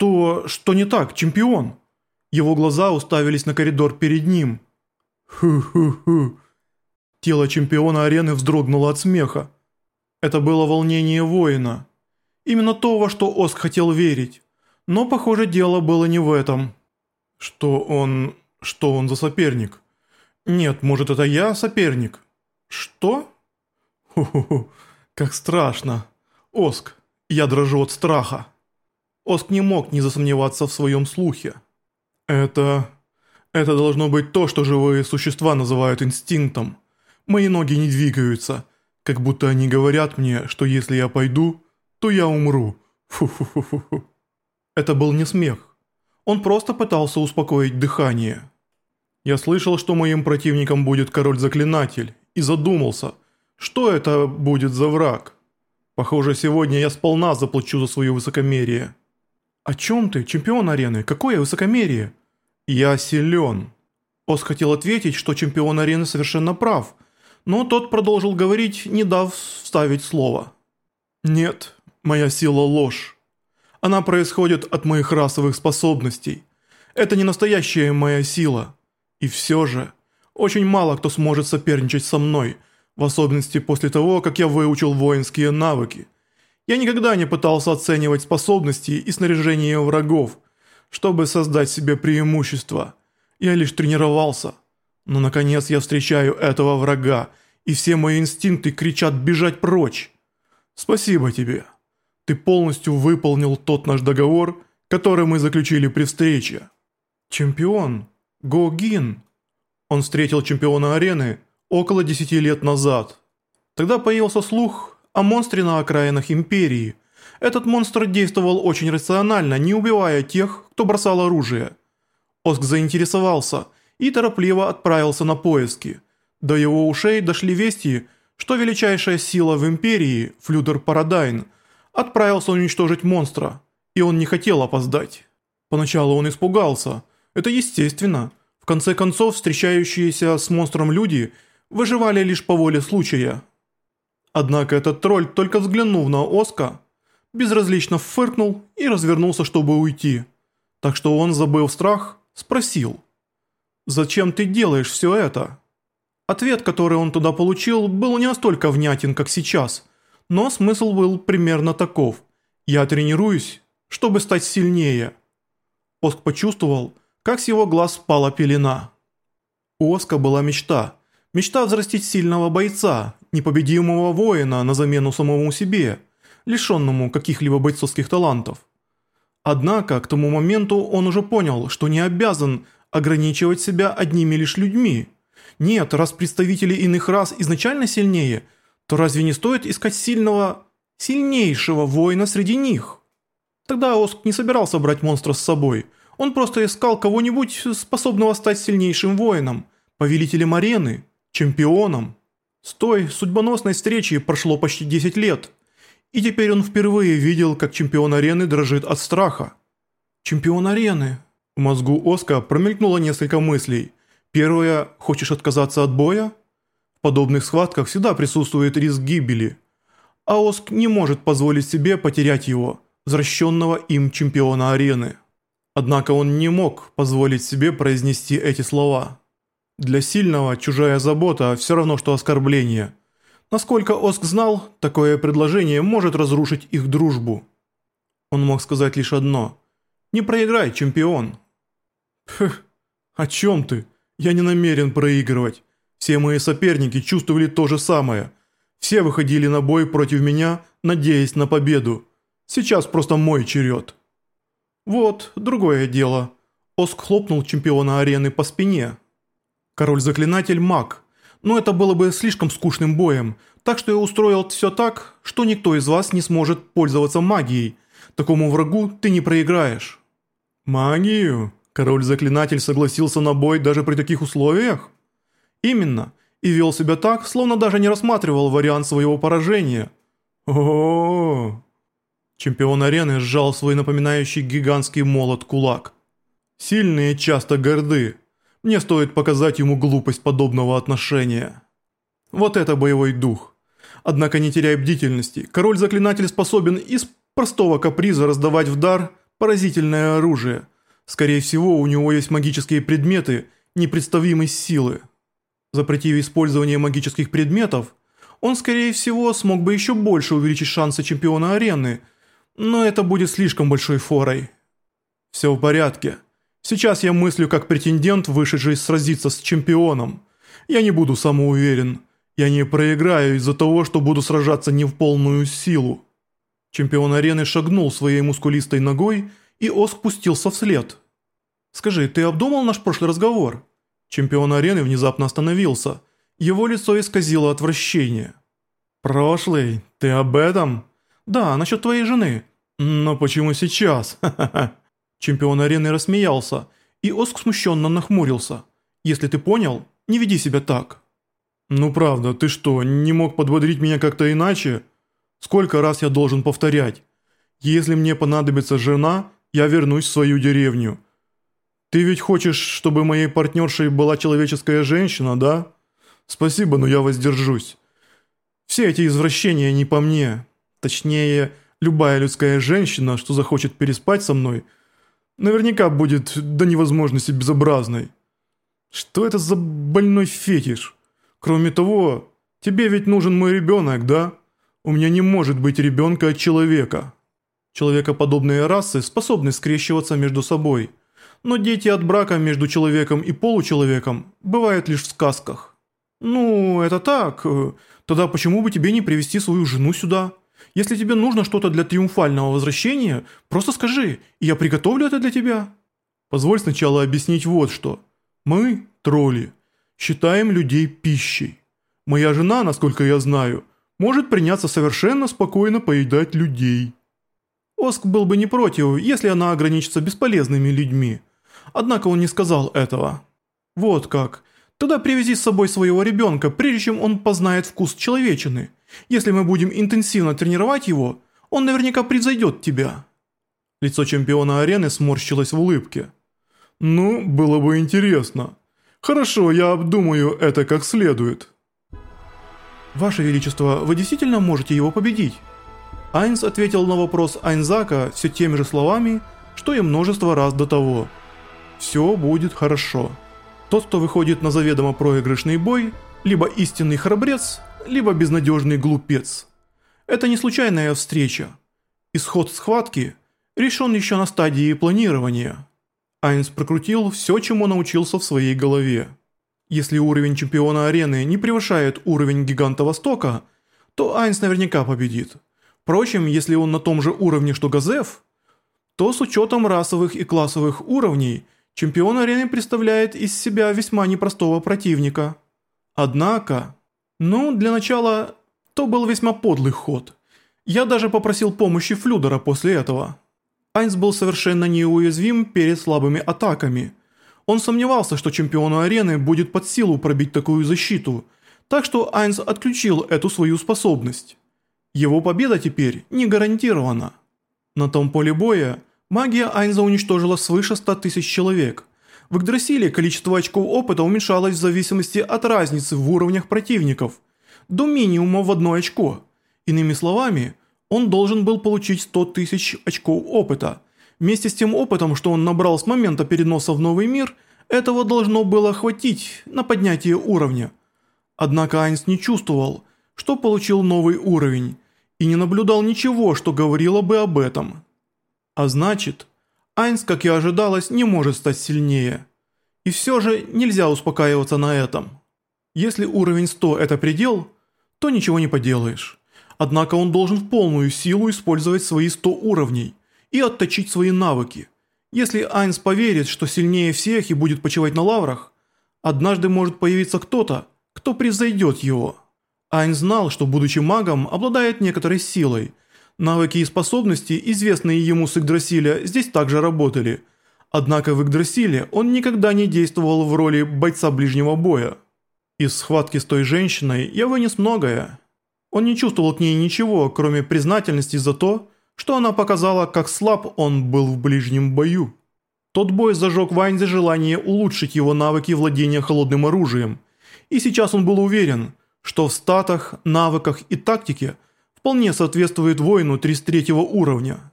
Что... что не так, чемпион? Его глаза уставились на коридор перед ним. Ху-ху-ху. Тело чемпиона арены вздрогнуло от смеха. Это было волнение воина. Именно то, во что Оск хотел верить. Но, похоже, дело было не в этом. Что он... что он за соперник? Нет, может, это я соперник? Что? Ху-ху-ху, как страшно. Оск, я дрожу от страха. Оск не мог не засомневаться в своем слухе. Это... это должно быть то, что живые существа называют инстинктом. Мои ноги не двигаются, как будто они говорят мне, что если я пойду, то я умру. Фу-фу-фу-фу. Это был не смех. Он просто пытался успокоить дыхание. Я слышал, что моим противником будет король-заклинатель, и задумался, что это будет за враг. Похоже, сегодня я сполна заплачу за свое высокомерие. «О чем ты, чемпион арены? Какое высокомерие?» «Я силен». Ос хотел ответить, что чемпион арены совершенно прав, но тот продолжил говорить, не дав вставить слово. «Нет, моя сила ложь. Она происходит от моих расовых способностей. Это не настоящая моя сила. И все же, очень мало кто сможет соперничать со мной, в особенности после того, как я выучил воинские навыки. Я никогда не пытался оценивать способности и снаряжение врагов, чтобы создать себе преимущество. Я лишь тренировался. Но наконец я встречаю этого врага, и все мои инстинкты кричат бежать прочь. Спасибо тебе. Ты полностью выполнил тот наш договор, который мы заключили при встрече. Чемпион, Го Гин. Он встретил чемпиона арены около 10 лет назад. Тогда появился слух о монстре на окраинах Империи. Этот монстр действовал очень рационально, не убивая тех, кто бросал оружие. Оск заинтересовался и торопливо отправился на поиски. До его ушей дошли вести, что величайшая сила в Империи, Флюдер Парадайн – отправился уничтожить монстра, и он не хотел опоздать. Поначалу он испугался. Это естественно. В конце концов, встречающиеся с монстром люди выживали лишь по воле случая. Однако этот тролль, только взглянув на Оска, безразлично фыркнул и развернулся, чтобы уйти. Так что он, забыв страх, спросил. «Зачем ты делаешь все это?» Ответ, который он туда получил, был не настолько внятен, как сейчас – но смысл был примерно таков. Я тренируюсь, чтобы стать сильнее. Оск почувствовал, как с его глаз спала пелена. У Оска была мечта. Мечта взрастить сильного бойца, непобедимого воина на замену самому себе, лишенному каких-либо бойцовских талантов. Однако к тому моменту он уже понял, что не обязан ограничивать себя одними лишь людьми. Нет, раз представители иных рас изначально сильнее – то разве не стоит искать сильного, сильнейшего воина среди них? Тогда Оск не собирался брать монстра с собой. Он просто искал кого-нибудь, способного стать сильнейшим воином, повелителем арены, чемпионом. С той судьбоносной встречи прошло почти 10 лет, и теперь он впервые видел, как чемпион арены дрожит от страха. «Чемпион арены!» В мозгу Оска промелькнуло несколько мыслей. Первое – хочешь отказаться от боя? В подобных схватках всегда присутствует риск гибели. А Оск не может позволить себе потерять его, возвращенного им чемпиона арены. Однако он не мог позволить себе произнести эти слова. Для сильного чужая забота все равно, что оскорбление. Насколько Оск знал, такое предложение может разрушить их дружбу. Он мог сказать лишь одно. «Не проиграй, чемпион». «Пх, о чем ты? Я не намерен проигрывать. Все мои соперники чувствовали то же самое. Все выходили на бой против меня, надеясь на победу. Сейчас просто мой черед. Вот, другое дело. Оск хлопнул чемпиона арены по спине. Король-заклинатель маг. Но это было бы слишком скучным боем, так что я устроил все так, что никто из вас не сможет пользоваться магией. Такому врагу ты не проиграешь. Магию? Король-заклинатель согласился на бой даже при таких условиях? Именно, и вел себя так, словно даже не рассматривал вариант своего поражения. о, -о, -о, Чемпион арены сжал свой напоминающий гигантский молот кулак. Сильные часто горды. Мне стоит показать ему глупость подобного отношения. Вот это боевой дух. Однако не теряй бдительности. Король-заклинатель способен из простого каприза раздавать в дар Поразительное оружие. Скорее всего, у него есть магические предметы непредставимой силы. Запретив использование магических предметов, он, скорее всего, смог бы еще больше увеличить шансы чемпиона арены, но это будет слишком большой форой. Все в порядке. Сейчас я мыслю как претендент, вышедший сразиться с чемпионом. Я не буду самоуверен. Я не проиграю из-за того, что буду сражаться не в полную силу. Чемпион арены шагнул своей мускулистой ногой, и Оск спустился вслед. «Скажи, ты обдумал наш прошлый разговор?» Чемпион арены внезапно остановился. Его лицо исказило отвращение. «Прошлый? Ты об этом?» «Да, насчет твоей жены». «Но почему сейчас?» Чемпион арены рассмеялся, и Оск смущенно нахмурился. «Если ты понял, не веди себя так». «Ну правда, ты что, не мог подбодрить меня как-то иначе? Сколько раз я должен повторять? Если мне понадобится жена, я вернусь в свою деревню. Ты ведь хочешь, чтобы моей партнершей была человеческая женщина, да? Спасибо, но я воздержусь. Все эти извращения не по мне. Точнее, любая людская женщина, что захочет переспать со мной, наверняка будет до невозможности безобразной. Что это за больной фетиш?» Кроме того, тебе ведь нужен мой ребенок, да? У меня не может быть ребенка от человека. Человекоподобные расы способны скрещиваться между собой, но дети от брака между человеком и получеловеком бывают лишь в сказках. Ну, это так. Тогда почему бы тебе не привести свою жену сюда? Если тебе нужно что-то для триумфального возвращения, просто скажи, и я приготовлю это для тебя. Позволь сначала объяснить вот что. Мы, тролли, считаем людей пищей. Моя жена, насколько я знаю, может приняться совершенно спокойно поедать людей. Оск был бы не против, если она ограничится бесполезными людьми. Однако он не сказал этого. Вот как. Тогда привези с собой своего ребенка, прежде чем он познает вкус человечины. Если мы будем интенсивно тренировать его, он наверняка превзойдет тебя». Лицо чемпиона арены сморщилось в улыбке. «Ну, было бы интересно. Хорошо, я обдумаю это как следует. Ваше Величество, вы действительно можете его победить? Айнс ответил на вопрос Айнзака все теми же словами, что и множество раз до того. Все будет хорошо. Тот, кто выходит на заведомо проигрышный бой, либо истинный храбрец, либо безнадежный глупец. Это не случайная встреча. Исход схватки решен еще на стадии планирования. Айнс прокрутил все, чему научился в своей голове. Если уровень чемпиона арены не превышает уровень гиганта Востока, то Айнс наверняка победит. Впрочем, если он на том же уровне, что Газеф, то с учетом расовых и классовых уровней, чемпион арены представляет из себя весьма непростого противника. Однако, ну, для начала, то был весьма подлый ход. Я даже попросил помощи Флюдера после этого. Айнс был совершенно неуязвим перед слабыми атаками. Он сомневался, что чемпиону арены будет под силу пробить такую защиту, так что Айнс отключил эту свою способность. Его победа теперь не гарантирована. На том поле боя магия Айнза уничтожила свыше 100 тысяч человек. В Игдрасиле количество очков опыта уменьшалось в зависимости от разницы в уровнях противников, до минимума в одно очко. Иными словами, он должен был получить 100 тысяч очков опыта. Вместе с тем опытом, что он набрал с момента переноса в новый мир, этого должно было хватить на поднятие уровня. Однако Айнс не чувствовал, что получил новый уровень, и не наблюдал ничего, что говорило бы об этом. А значит, Айнс, как и ожидалось, не может стать сильнее. И все же нельзя успокаиваться на этом. Если уровень 100 это предел, то ничего не поделаешь. Однако он должен в полную силу использовать свои 100 уровней и отточить свои навыки. Если Айнс поверит, что сильнее всех и будет почивать на лаврах, однажды может появиться кто-то, кто превзойдет его. Айнс знал, что будучи магом, обладает некоторой силой. Навыки и способности, известные ему с Игдрасиля, здесь также работали. Однако в Игдрасиле он никогда не действовал в роли бойца ближнего боя. Из схватки с той женщиной я вынес многое. Он не чувствовал к ней ничего, кроме признательности за то, что она показала, как слаб он был в ближнем бою. Тот бой зажег Вайнзе желание улучшить его навыки владения холодным оружием, и сейчас он был уверен, что в статах, навыках и тактике вполне соответствует воину 33 уровня.